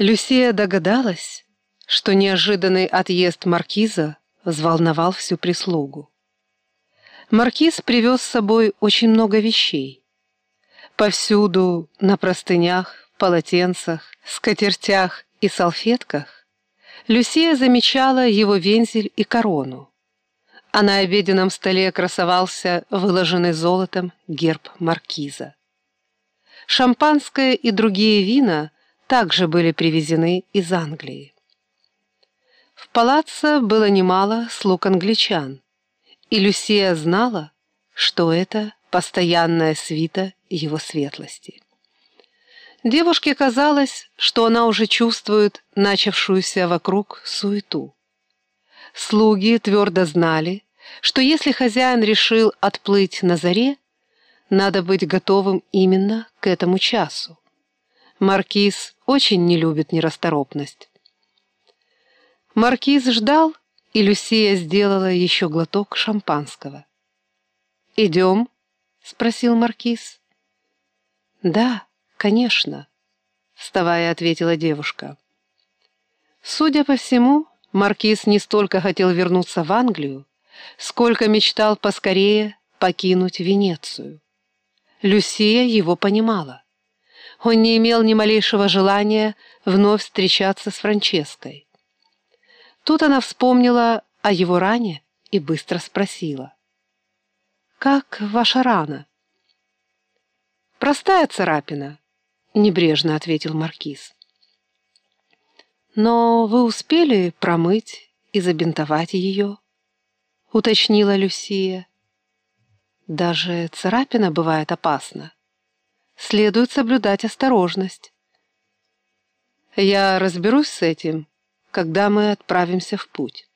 Люсия догадалась, что неожиданный отъезд маркиза взволновал всю прислугу. Маркиз привез с собой очень много вещей. Повсюду, на простынях, полотенцах, скатертях и салфетках, Люсия замечала его вензель и корону, а на обеденном столе красовался выложенный золотом герб маркиза. Шампанское и другие вина также были привезены из Англии. В палаццо было немало слуг англичан, и Люсия знала, что это постоянная свита его светлости. Девушке казалось, что она уже чувствует начавшуюся вокруг суету. Слуги твердо знали, что если хозяин решил отплыть на заре, надо быть готовым именно к этому часу. Маркиз очень не любит нерасторопность. Маркиз ждал, и Люсия сделала еще глоток шампанского. «Идем?» — спросил Маркиз. «Да, конечно», — вставая, ответила девушка. Судя по всему, Маркиз не столько хотел вернуться в Англию, сколько мечтал поскорее покинуть Венецию. Люсия его понимала. Он не имел ни малейшего желания вновь встречаться с Франческой. Тут она вспомнила о его ране и быстро спросила. «Как ваша рана?» «Простая царапина», — небрежно ответил Маркиз. «Но вы успели промыть и забинтовать ее?» — уточнила Люсия. «Даже царапина бывает опасна. Следует соблюдать осторожность». «Я разберусь с этим когда мы отправимся в путь.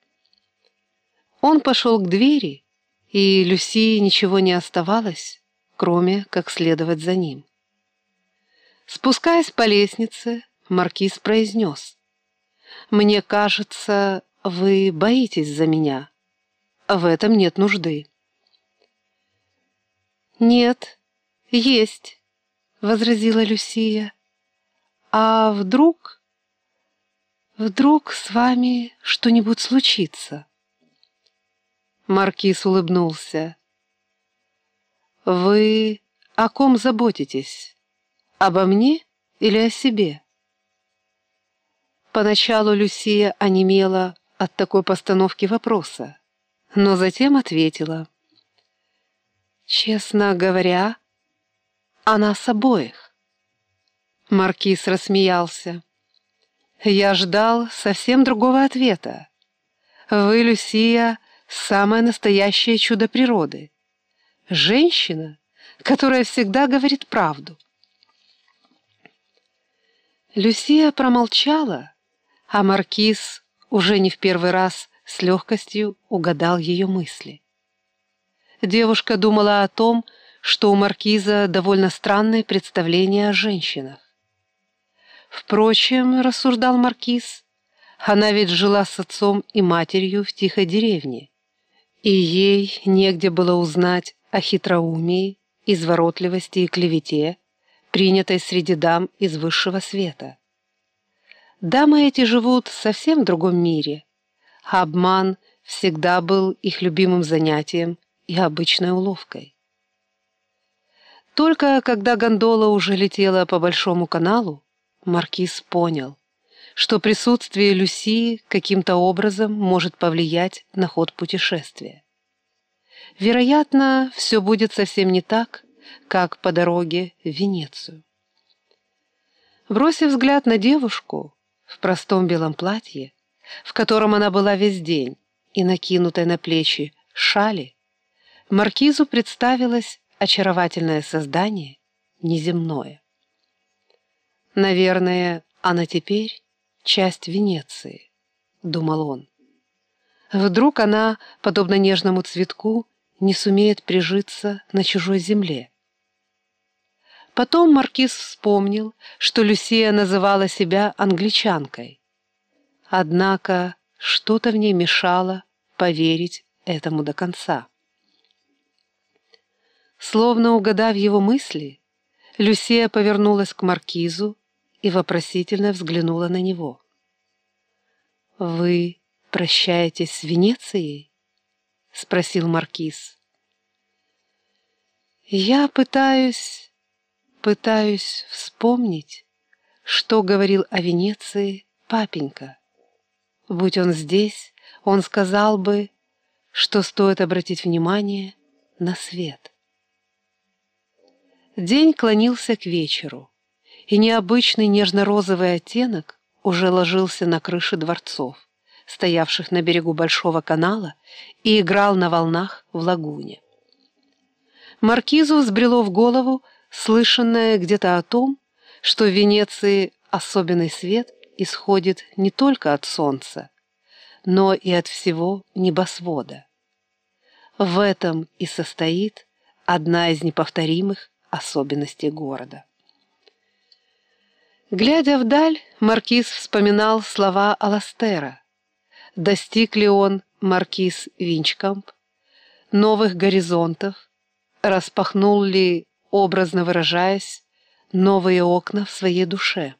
Он пошел к двери, и Люсии ничего не оставалось, кроме как следовать за ним. Спускаясь по лестнице, маркиз произнес. «Мне кажется, вы боитесь за меня. В этом нет нужды». «Нет, есть», — возразила Люсия. «А вдруг...» Вдруг с вами что-нибудь случится?» Маркиз улыбнулся. «Вы о ком заботитесь? Обо мне или о себе?» Поначалу Люсия онемела от такой постановки вопроса, но затем ответила. «Честно говоря, о нас обоих». Маркиз рассмеялся. Я ждал совсем другого ответа. Вы, Люсия, самое настоящее чудо природы. Женщина, которая всегда говорит правду. Люсия промолчала, а Маркиз уже не в первый раз с легкостью угадал ее мысли. Девушка думала о том, что у Маркиза довольно странное представление о женщинах. Впрочем, рассуждал Маркиз, она ведь жила с отцом и матерью в тихой деревне, и ей негде было узнать о хитроумии, изворотливости и клевете, принятой среди дам из высшего света. Дамы эти живут совсем другом мире, а обман всегда был их любимым занятием и обычной уловкой. Только когда гондола уже летела по Большому каналу, Маркиз понял, что присутствие Люсии каким-то образом может повлиять на ход путешествия. Вероятно, все будет совсем не так, как по дороге в Венецию. Бросив взгляд на девушку в простом белом платье, в котором она была весь день, и накинутой на плечи шали, маркизу представилось очаровательное создание неземное. «Наверное, она теперь часть Венеции», — думал он. «Вдруг она, подобно нежному цветку, не сумеет прижиться на чужой земле». Потом маркиз вспомнил, что Люсия называла себя англичанкой. Однако что-то в ней мешало поверить этому до конца. Словно угадав его мысли, Люсия повернулась к маркизу и вопросительно взглянула на него. «Вы прощаетесь с Венецией?» — спросил Маркиз. «Я пытаюсь, пытаюсь вспомнить, что говорил о Венеции папенька. Будь он здесь, он сказал бы, что стоит обратить внимание на свет». День клонился к вечеру, и необычный нежно-розовый оттенок уже ложился на крыши дворцов, стоявших на берегу Большого канала, и играл на волнах в лагуне. Маркизу взбрело в голову слышанное где-то о том, что в Венеции особенный свет исходит не только от солнца, но и от всего небосвода. В этом и состоит одна из неповторимых особенностей города. Глядя вдаль, маркиз вспоминал слова Аластера. Достиг ли он, маркиз Винчкамп, новых горизонтов, распахнул ли, образно выражаясь, новые окна в своей душе.